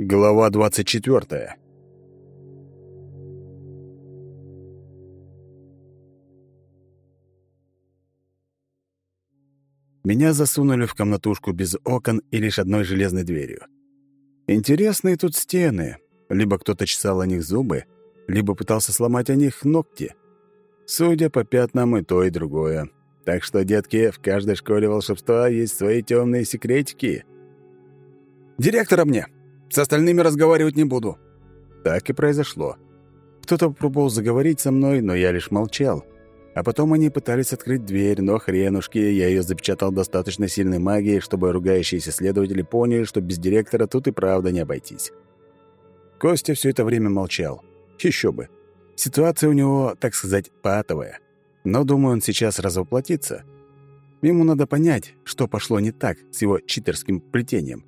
Глава 24. Меня засунули в комнатушку без окон и лишь одной железной дверью. Интересные тут стены. Либо кто-то чесал о них зубы, либо пытался сломать о них ногти. Судя по пятнам, и то, и другое. Так что, детки, в каждой школе волшебства есть свои темные секретики. «Директора мне!» С остальными разговаривать не буду». Так и произошло. Кто-то попробовал заговорить со мной, но я лишь молчал. А потом они пытались открыть дверь, но хренушки, я ее запечатал достаточно сильной магией, чтобы ругающиеся следователи поняли, что без директора тут и правда не обойтись. Костя все это время молчал. Еще бы. Ситуация у него, так сказать, патовая. Но, думаю, он сейчас развоплотится. Ему надо понять, что пошло не так с его читерским плетением.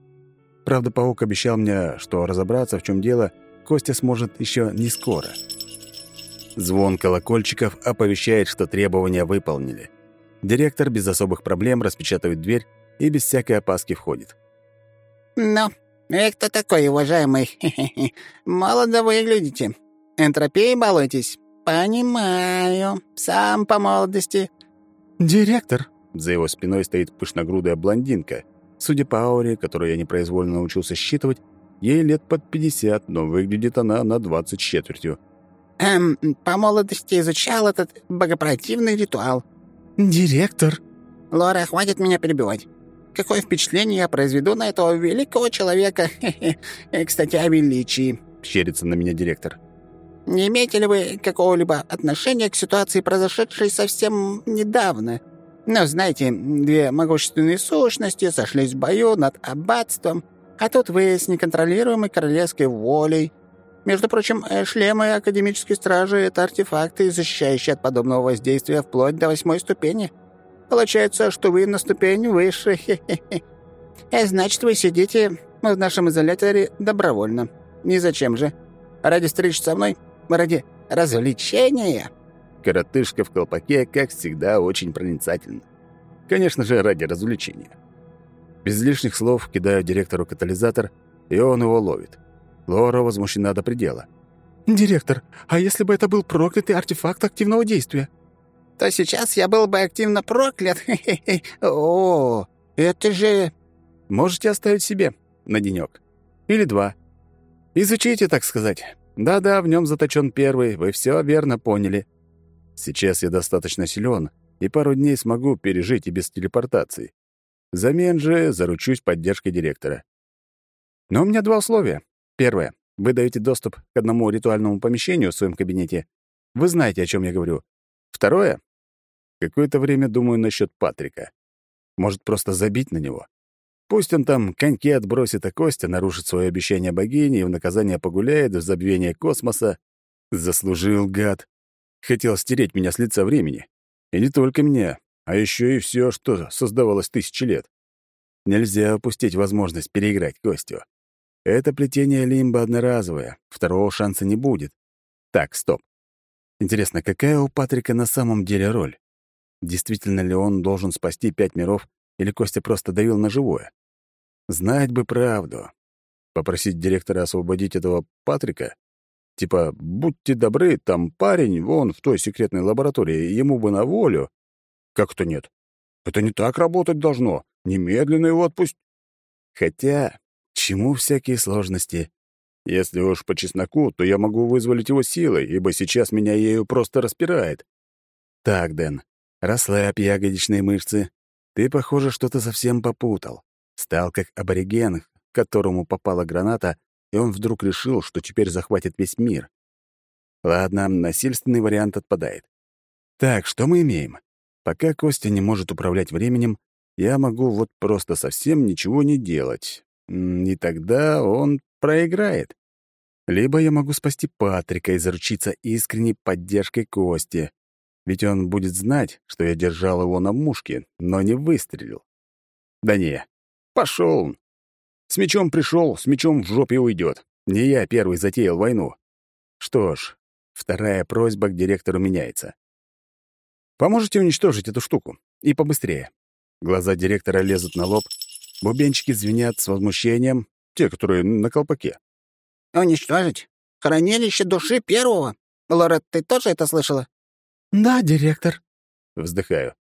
Правда, паук обещал мне, что разобраться, в чем дело, Костя сможет еще не скоро. Звон колокольчиков оповещает, что требования выполнили. Директор без особых проблем распечатывает дверь и без всякой опаски входит. «Ну, и кто такой, уважаемый? Молодо выглядите. Энтропией балуетесь? Понимаю. Сам по молодости». «Директор!» За его спиной стоит пышногрудая блондинка, Судя по ауре, которую я непроизвольно научился считывать, ей лет под 50, но выглядит она на 20 с четвертью. «Эм, по молодости изучал этот богопротивный ритуал». «Директор». «Лора, хватит меня перебивать. Какое впечатление я произведу на этого великого человека? Кстати, о величии», — щерится на меня директор. «Не имеете ли вы какого-либо отношения к ситуации, произошедшей совсем недавно?» Но, знаете, две могущественные сущности сошлись в бою над аббатством, а тут вы с неконтролируемой королевской волей. Между прочим, э, шлемы академической стражи — это артефакты, защищающие от подобного воздействия вплоть до восьмой ступени. Получается, что вы на ступень выше. А значит, вы сидите в нашем изоляторе добровольно. Ни зачем же. Ради встречи со мной? Ради развлечения?» Коротышка в колпаке, как всегда, очень проницательна. Конечно же, ради развлечения. Без лишних слов кидаю директору катализатор, и он его ловит. Лора возмущена до предела. «Директор, а если бы это был проклятый артефакт активного действия?» «То сейчас я был бы активно проклят. О, это же...» «Можете оставить себе на денёк. Или два. Изучите, так сказать. Да-да, в нем заточен первый, вы все верно поняли. Сейчас я достаточно силен, и пару дней смогу пережить и без телепортации. Взамен же заручусь поддержкой директора. Но у меня два условия. Первое. Вы даете доступ к одному ритуальному помещению в своем кабинете. Вы знаете, о чем я говорю. Второе. Какое-то время думаю насчет Патрика. Может, просто забить на него. Пусть он там коньки отбросит, а Костя нарушит свое обещание богини и в наказание погуляет в забвение космоса. Заслужил, гад. Хотел стереть меня с лица времени. И не только меня, а еще и все, что создавалось тысячи лет. Нельзя упустить возможность переиграть Костю. Это плетение лимба одноразовое, второго шанса не будет. Так, стоп. Интересно, какая у Патрика на самом деле роль? Действительно ли он должен спасти пять миров, или Костя просто давил на живое? Знать бы правду. Попросить директора освободить этого Патрика? Типа, будьте добры, там парень, вон, в той секретной лаборатории, ему бы на волю. Как-то нет. Это не так работать должно. Немедленно его отпусть. Хотя, чему всякие сложности? Если уж по чесноку, то я могу вызволить его силой, ибо сейчас меня ею просто распирает. Так, Дэн, расслабь ягодичные мышцы. Ты, похоже, что-то совсем попутал. Стал как абориген, к которому попала граната, и он вдруг решил, что теперь захватит весь мир. Ладно, насильственный вариант отпадает. Так, что мы имеем? Пока Костя не может управлять временем, я могу вот просто совсем ничего не делать. И тогда он проиграет. Либо я могу спасти Патрика и заручиться искренней поддержкой Кости. Ведь он будет знать, что я держал его на мушке, но не выстрелил. Да не, пошел он. С мечом пришел, с мечом в жопе уйдет. Не я первый затеял войну. Что ж, вторая просьба к директору меняется. Поможете уничтожить эту штуку? И побыстрее. Глаза директора лезут на лоб, бубенчики звенят с возмущением. те, которые на колпаке. «Уничтожить? Хранилище души первого? Лорет, ты тоже это слышала?» «Да, директор». Вздыхаю.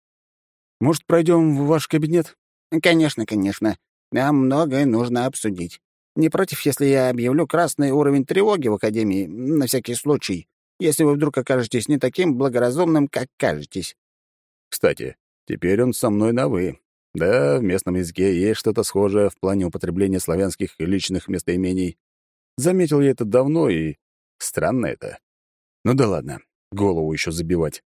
«Может, пройдем в ваш кабинет?» «Конечно, конечно. Нам многое нужно обсудить. Не против, если я объявлю красный уровень тревоги в Академии, на всякий случай, если вы вдруг окажетесь не таким благоразумным, как кажетесь». Кстати, теперь он со мной на «вы». Да, в местном языке есть что-то схожее в плане употребления славянских личных местоимений. Заметил я это давно, и странно это. Ну да ладно, голову еще забивать.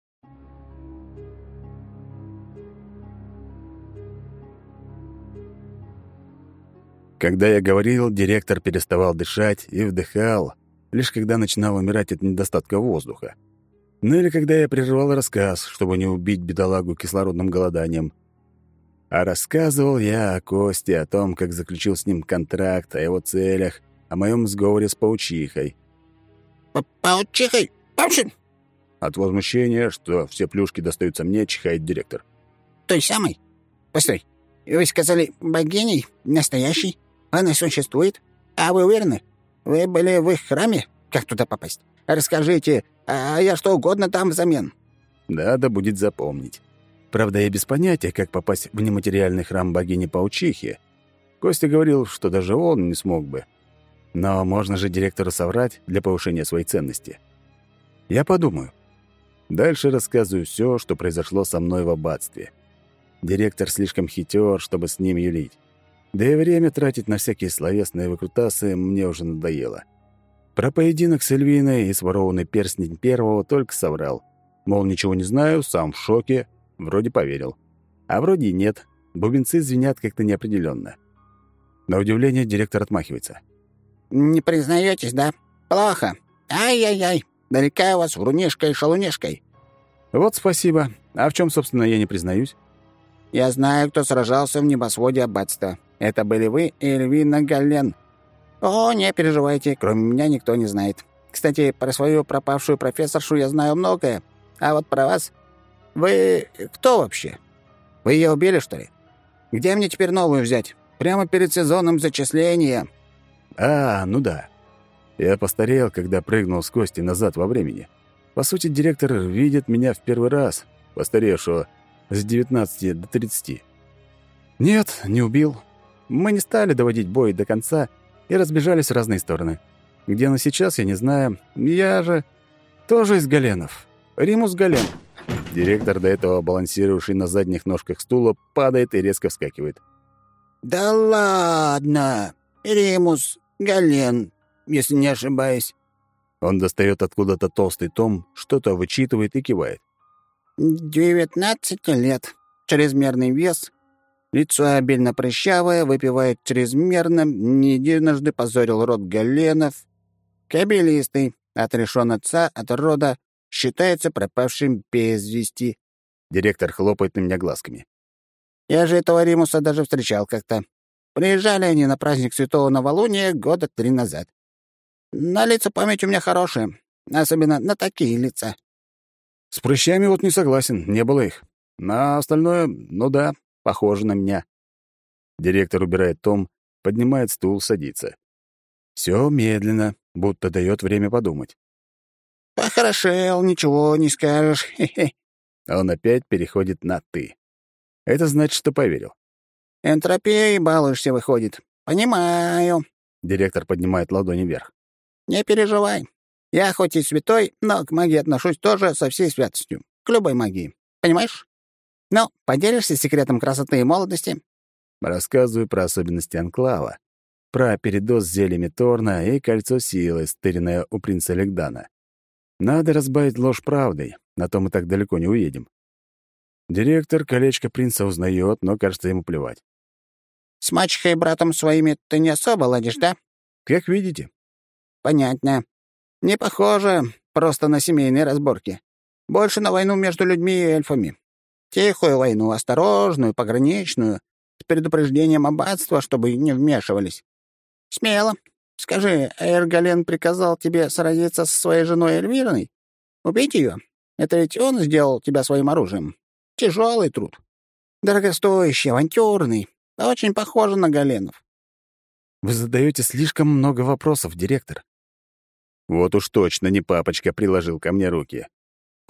Когда я говорил, директор переставал дышать и вдыхал, лишь когда начинал умирать от недостатка воздуха. Ну или когда я прерывал рассказ, чтобы не убить бедолагу кислородным голоданием. А рассказывал я о Косте, о том, как заключил с ним контракт, о его целях, о моем сговоре с паучихой. «Паучихой? Паучин?» От возмущения, что все плюшки достаются мне, чихает директор. «Той самой? Постой, вы сказали богиней? Настоящей? Она существует? А вы уверены? Вы были в их храме? Как туда попасть? Расскажите, а я что угодно там взамен». Надо будет запомнить. Правда, я без понятия, как попасть в нематериальный храм богини-паучихи. Костя говорил, что даже он не смог бы. Но можно же директору соврать для повышения своей ценности. Я подумаю. Дальше рассказываю все, что произошло со мной в аббатстве. Директор слишком хитер, чтобы с ним юлить. Да и время тратить на всякие словесные выкрутасы мне уже надоело. Про поединок с Эльвиной и сворованный перстень первого только соврал. Мол, ничего не знаю, сам в шоке, вроде поверил. А вроде и нет, бубенцы звенят как-то неопределенно. На удивление директор отмахивается. «Не признаетесь, да? Плохо. Ай-яй-яй, нарекаю вас врунишкой и шалунишкой». «Вот спасибо. А в чем, собственно, я не признаюсь?» «Я знаю, кто сражался в небосводе аббатства. Это были вы и Эльвина Галлен. О, не переживайте, кроме меня никто не знает. Кстати, про свою пропавшую профессоршу я знаю многое. А вот про вас... Вы кто вообще? Вы ее убили, что ли? Где мне теперь новую взять? Прямо перед сезоном зачисления. А, ну да. Я постарел, когда прыгнул с Кости назад во времени. По сути, директор видит меня в первый раз, постаревшего с 19 до 30. Нет, не убил. Мы не стали доводить бой до конца и разбежались в разные стороны. Где она сейчас, я не знаю. Я же тоже из Галенов. Римус Гален. Директор, до этого балансировавший на задних ножках стула, падает и резко вскакивает. «Да ладно! Римус Гален, если не ошибаюсь». Он достает откуда-то толстый том, что-то вычитывает и кивает. «Девятнадцать лет. Чрезмерный вес, Лицо обильно прыщавое, выпивает чрезмерно, не единожды позорил род Галенов. Кабелистый, отрешен отца, от рода, считается пропавшим без вести. Директор хлопает на меня глазками. Я же этого Римуса даже встречал как-то. Приезжали они на праздник Святого Новолуния года три назад. На лица память у меня хорошая, особенно на такие лица. С прыщами вот не согласен, не было их. На остальное, ну да, Похоже на меня. Директор убирает том, поднимает стул, садится. Все медленно, будто дает время подумать. «Похорошел, ничего не скажешь. Хе-хе». Он опять переходит на «ты». Это значит, что поверил. «Энтропией балуешься, выходит. Понимаю». Директор поднимает ладони вверх. «Не переживай. Я хоть и святой, но к магии отношусь тоже со всей святостью. К любой магии. Понимаешь?» Ну, поделишься секретом красоты и молодости?» Рассказываю про особенности анклава, про передоз зельями Торна и кольцо силы, стыренное у принца Легдана. Надо разбавить ложь правдой, на то мы так далеко не уедем. Директор колечко принца узнает, но, кажется, ему плевать. «С мачехой и братом своими ты не особо ладишь, да?» «Как видите». «Понятно. Не похоже просто на семейные разборки. Больше на войну между людьми и эльфами. Тихую войну, осторожную, пограничную, с предупреждением аббатства, чтобы не вмешивались. Смело. Скажи, Эргален приказал тебе сразиться со своей женой Эльвирой? Убить ее? Это ведь он сделал тебя своим оружием. Тяжелый труд. Дорогостоящий, авантюрный. Очень похоже на Галенов. Вы задаете слишком много вопросов, директор. Вот уж точно не папочка приложил ко мне руки.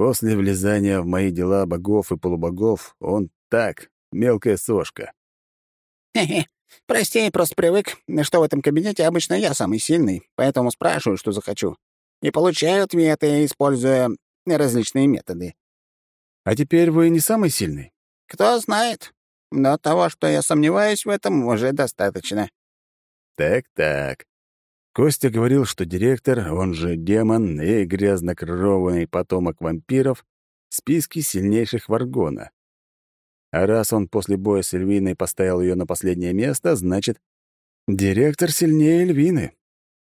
После влезания в мои дела богов и полубогов он так, мелкая сошка. Хе-хе, прости, просто привык, что в этом кабинете обычно я самый сильный, поэтому спрашиваю, что захочу. И получаю ответы, используя различные методы. А теперь вы не самый сильный? Кто знает. Но того, что я сомневаюсь в этом, уже достаточно. Так-так. Костя говорил, что директор, он же демон и грязнокровный потомок вампиров, в списке сильнейших Варгона. А раз он после боя с Эльвиной поставил ее на последнее место, значит, директор сильнее Эльвины.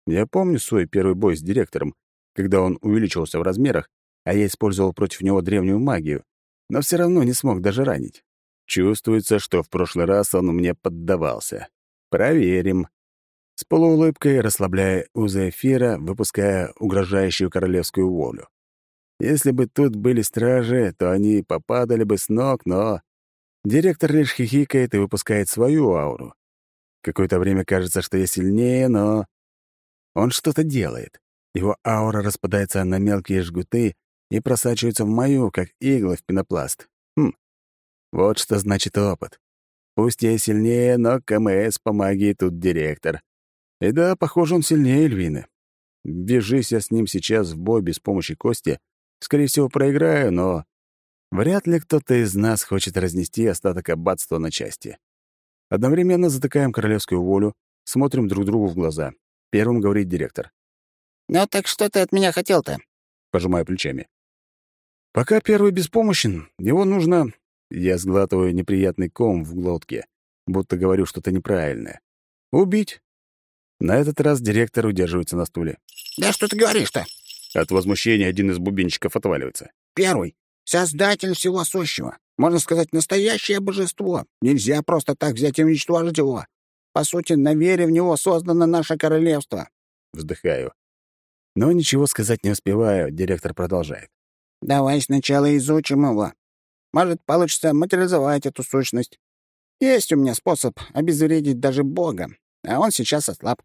Я помню свой первый бой с директором, когда он увеличился в размерах, а я использовал против него древнюю магию, но все равно не смог даже ранить. Чувствуется, что в прошлый раз он мне поддавался. Проверим. С полуулыбкой расслабляя узы эфира, выпуская угрожающую королевскую волю. Если бы тут были стражи, то они попадали бы с ног, но... Директор лишь хихикает и выпускает свою ауру. Какое-то время кажется, что я сильнее, но... Он что-то делает. Его аура распадается на мелкие жгуты и просачивается в мою, как иглы в пенопласт. Хм, вот что значит опыт. Пусть я сильнее, но КМС по магии тут директор. И да, похоже, он сильнее Эльвины. Бежись я с ним сейчас в бой без помощи Кости, скорее всего, проиграю, но вряд ли кто-то из нас хочет разнести остаток аббатства на части. Одновременно затыкаем королевскую волю, смотрим друг другу в глаза. Первым говорит директор. «Ну так что ты от меня хотел-то?» Пожимаю плечами. «Пока первый беспомощен, его нужно я сглатываю неприятный ком в глотке, будто говорю что-то неправильное. «Убить!» На этот раз директор удерживается на стуле. «Да что ты говоришь-то?» От возмущения один из бубенчиков отваливается. «Первый. Создатель всего сущего. Можно сказать, настоящее божество. Нельзя просто так взять и уничтожить его. По сути, на вере в него создано наше королевство». Вздыхаю. Но ничего сказать не успеваю, директор продолжает. «Давай сначала изучим его. Может, получится материализовать эту сущность. Есть у меня способ обезвредить даже Бога, а он сейчас ослаб.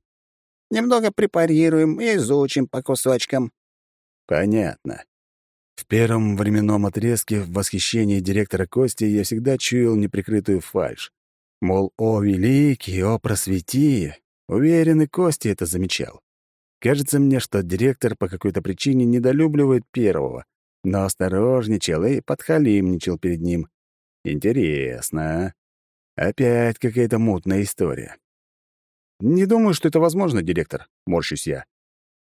Немного препарируем и изучим по кусочкам». «Понятно. В первом временном отрезке в восхищении директора Кости я всегда чуял неприкрытую фальшь. Мол, «О, великий, о, просвети!» Уверен, и Кости это замечал. Кажется мне, что директор по какой-то причине недолюбливает первого, но осторожничал и подхалимничал перед ним. Интересно. Опять какая-то мутная история. Не думаю, что это возможно, директор, морщусь я.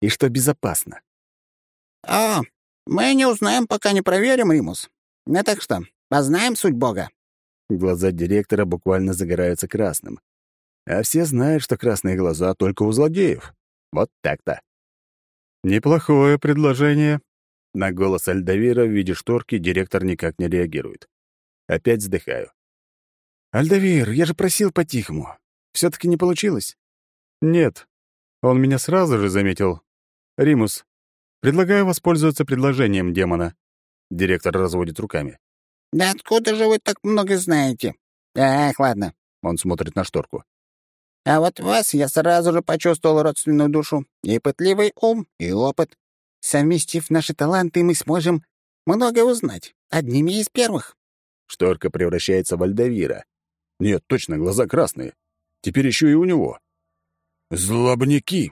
И что безопасно. А, мы не узнаем, пока не проверим, Римус. Ну так что, познаем суть Бога? Глаза директора буквально загораются красным. А все знают, что красные глаза только у злодеев. Вот так-то. Неплохое предложение, на голос Альдавира в виде шторки директор никак не реагирует. Опять вздыхаю. «Альдавир, я же просил по-тихому. Все таки не получилось?» «Нет. Он меня сразу же заметил. Римус, предлагаю воспользоваться предложением демона». Директор разводит руками. «Да откуда же вы так много знаете?» «Ах, ладно». Он смотрит на шторку. «А вот вас я сразу же почувствовал родственную душу, и пытливый ум, и опыт. Совместив наши таланты, мы сможем многое узнать. Одними из первых». Шторка превращается в Альдавира. Нет, точно, глаза красные. Теперь еще и у него. «Злобники!»